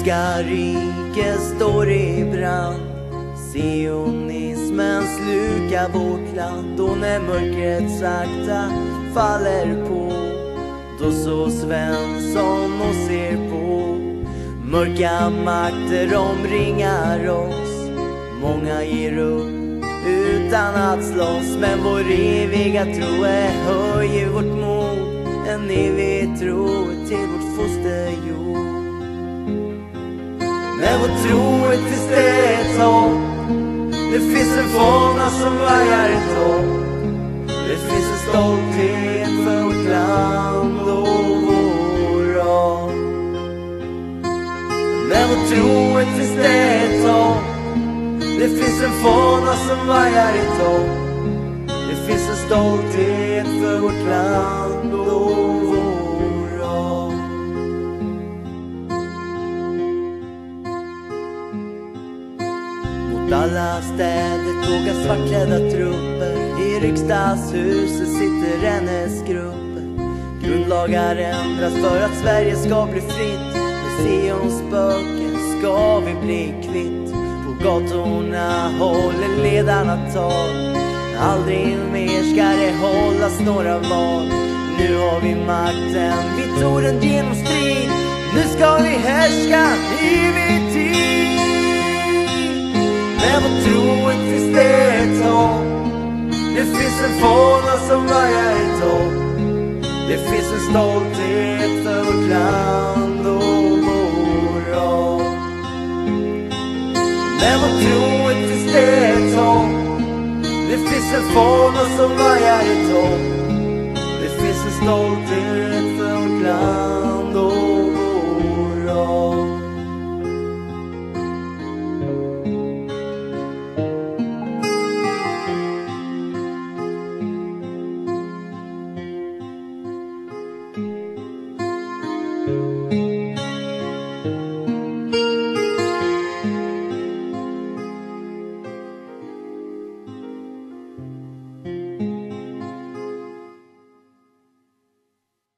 svenska riket står i brand. Sionismen slukar vårt land och när mörkret sakta faller på då så Svensson och ser på. Mörka makter omringar oss. Många ger upp utan att slåss. Men vår eviga tro är höjer vårt mod. En evig tro till vårt fosterjord. Med vår tro finns det är hopp Det finns en fana som vajar i topp. Det finns en stolthet för vårt land. Inte det ett hopp Det finns en fana som vajar i topp Det finns en stolthet för vårt land och vår ras Mot alla städer tågar svartklädda trupper. I riksdagshuset sitter NS-grupper Grundlagar ändras för att Sverige ska bli fritt. Museumsböcker ska vi bli kvitt På gatorna håller ledarna tal. Aldrig mer ska det hållas några val. Nu har vi makten, vi tog den genom strid. Nu ska vi härska i evig tid. Med vår tro finns det ett hopp. Det finns en fana som vajar i topp. Det finns en stolthet för vårt land. Det ett hopp Det finns en fana som vajar i topp. Det finns en stolthet för vårt land